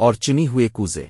اور چنی ہوئے کوزے۔